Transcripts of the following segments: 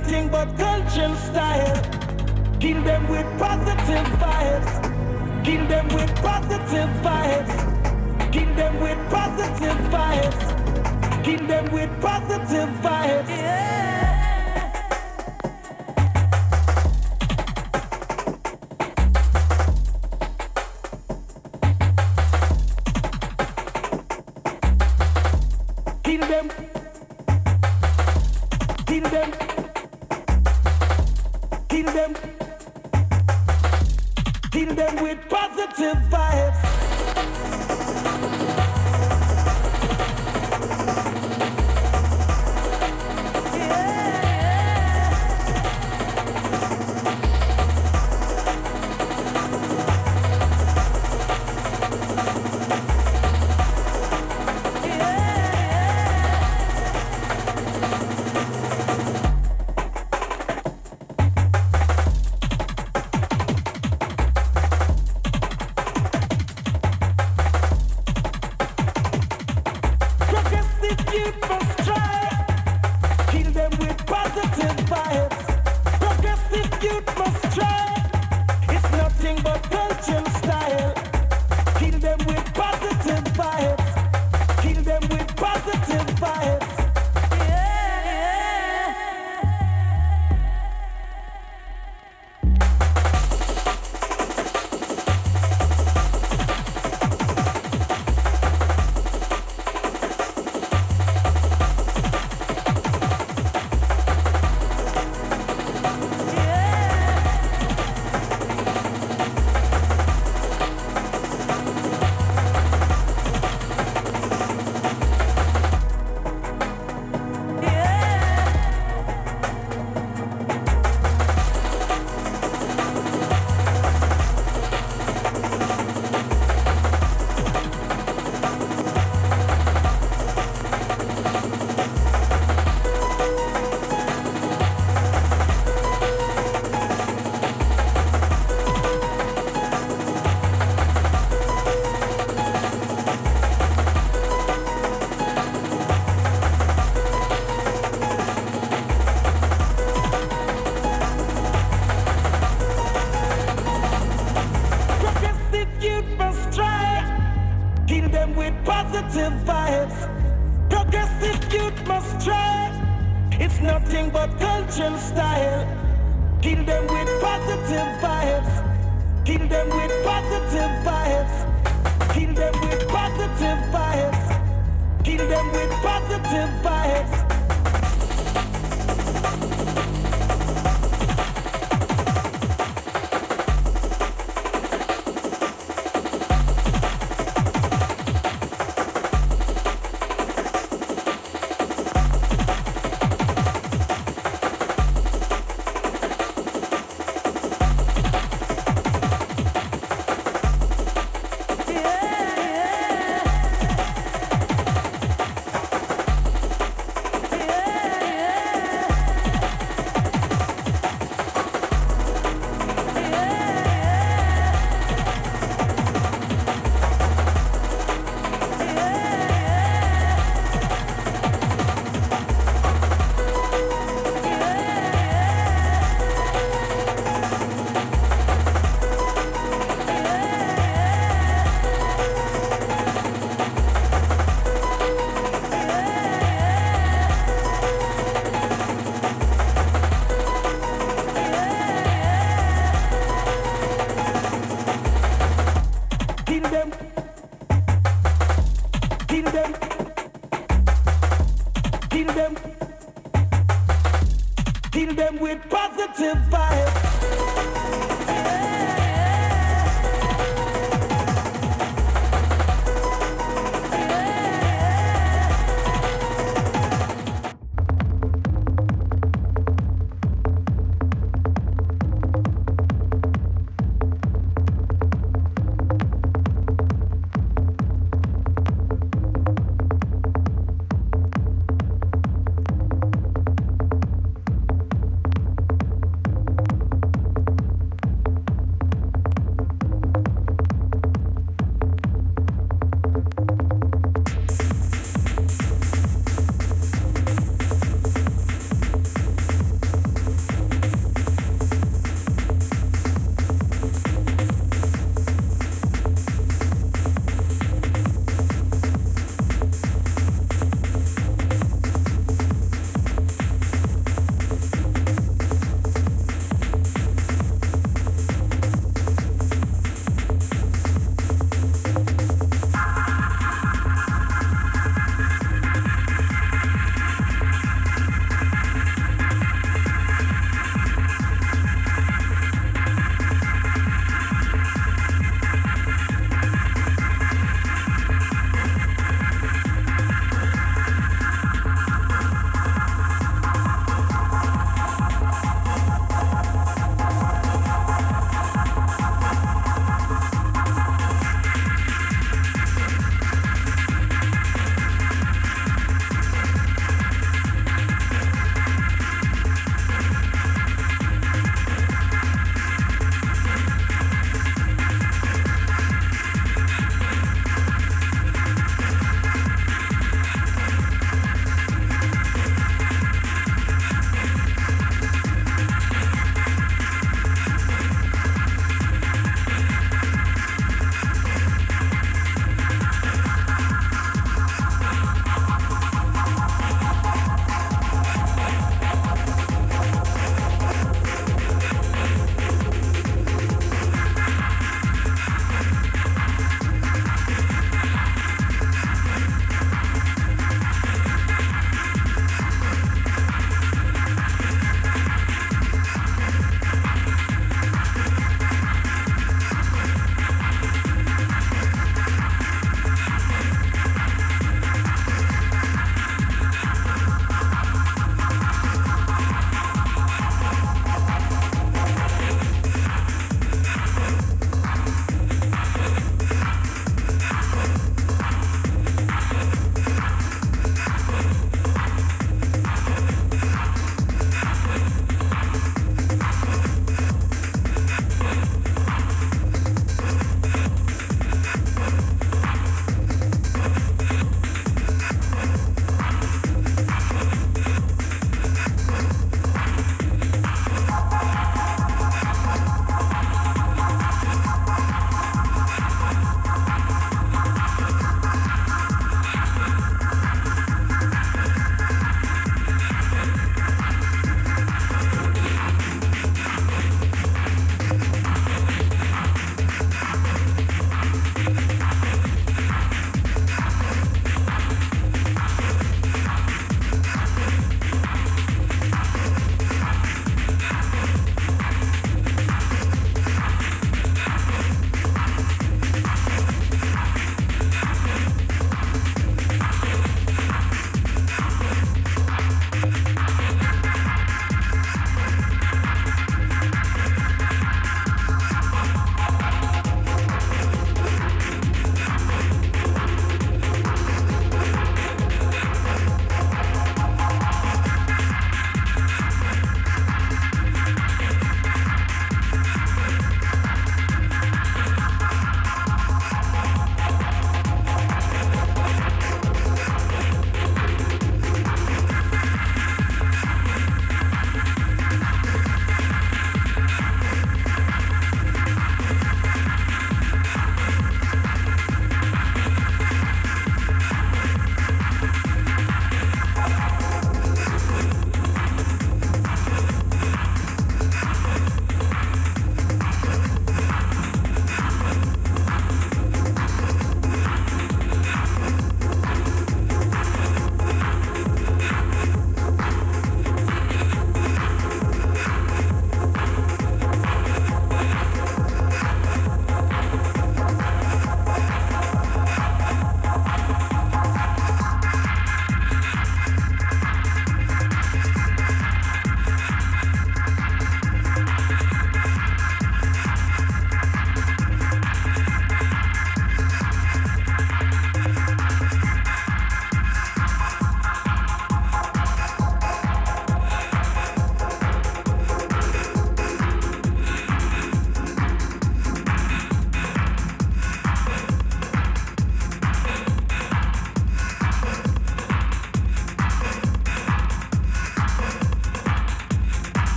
nothing but culture style. Kill them with positive vibes. Kill them with positive vibes. Kill them with positive vibes. Kill them with positive vibes. Yeah. Give us positive vibes. Progressive youth must try. It's nothing but culture and style. Kill them with positive vibes. Kill them with positive vibes. Kill them with positive vibes. Kill them with positive vibes. to buy it.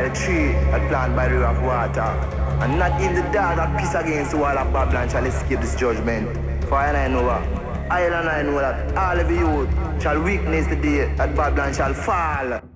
And like a tree that planted by the river of water. And not even the dog that piss against the wall of Babylon shall escape this judgment. For I and I know what. I and I know that all of you shall witness the day that Babylon shall fall.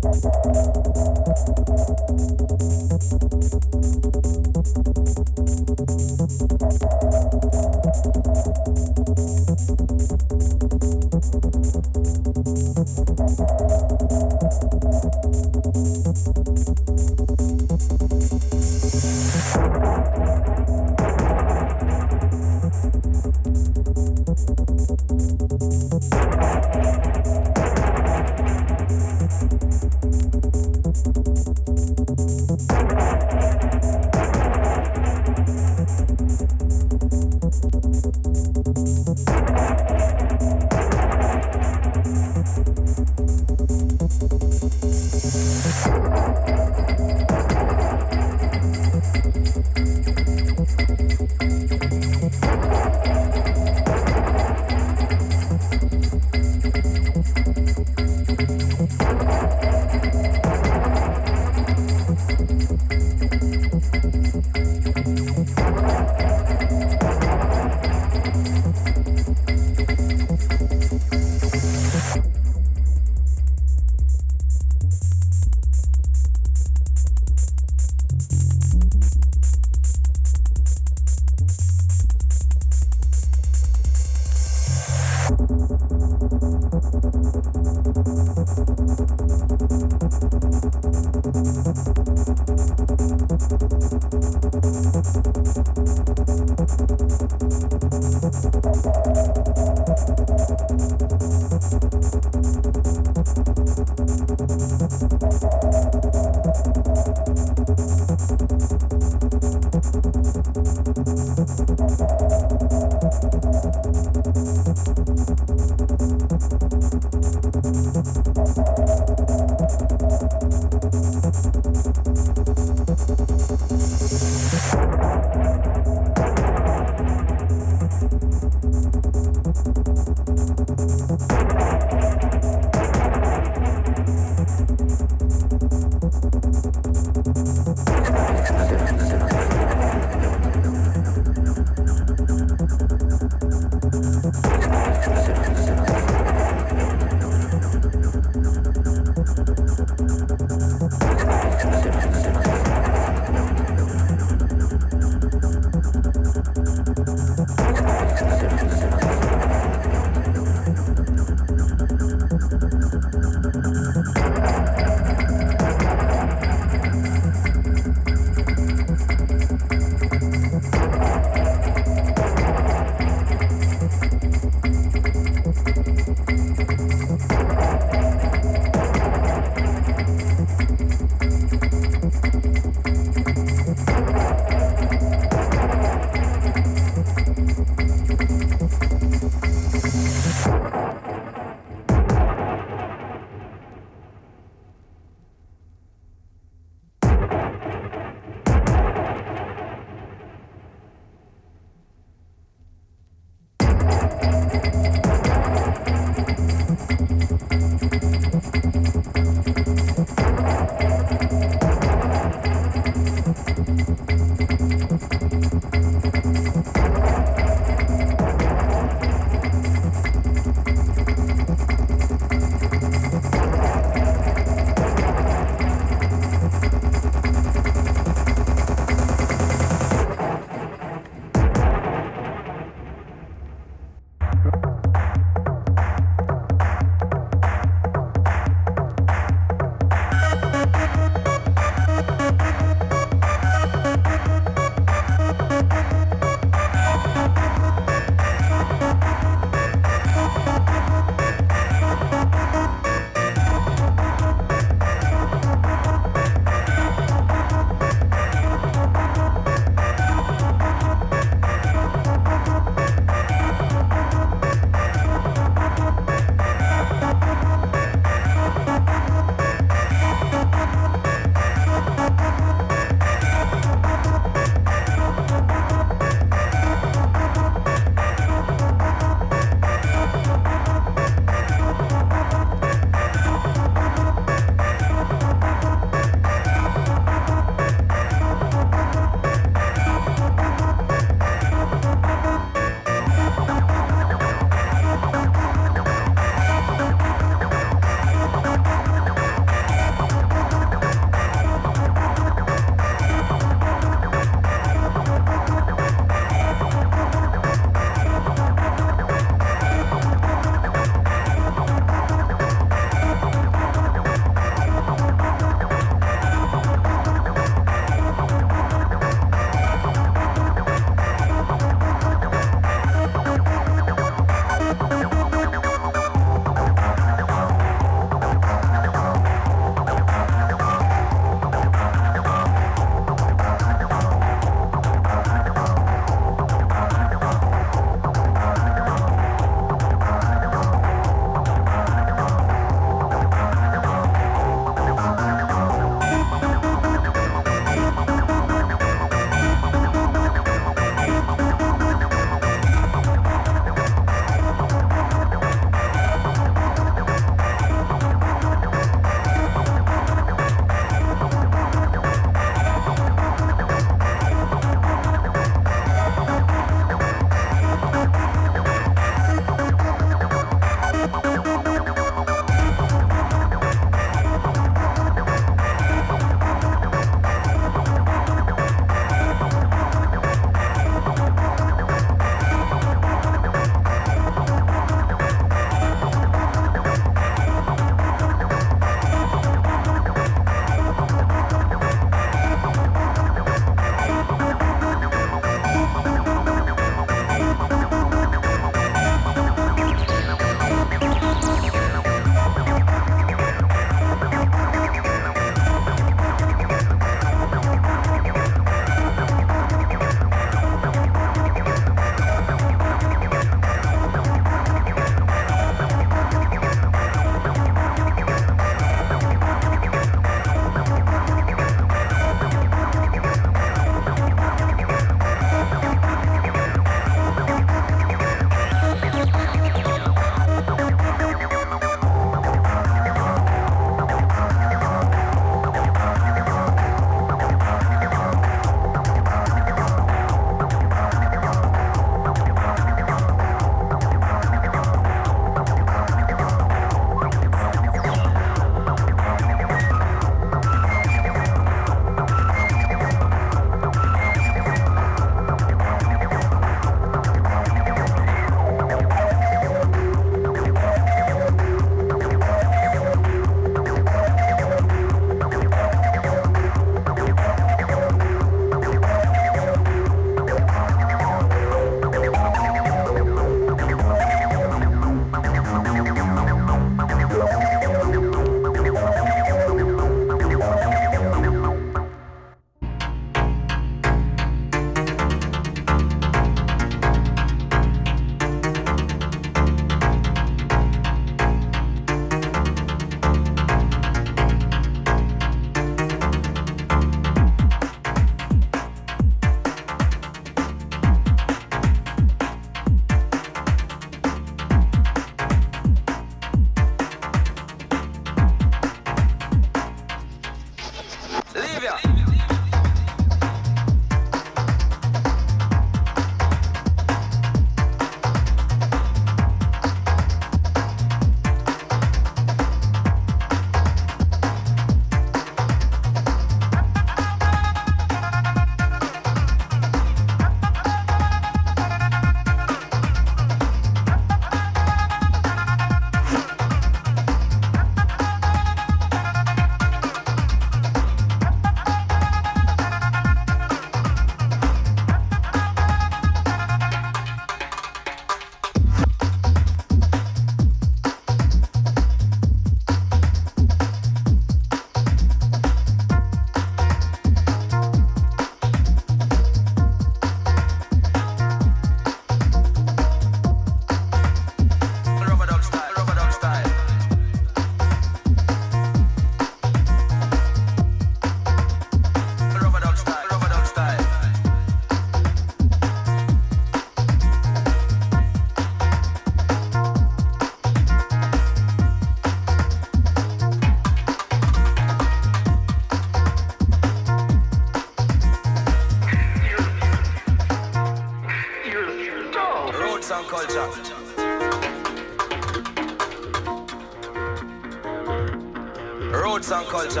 Roots and culture.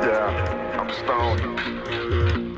Yeah, I'm stoned.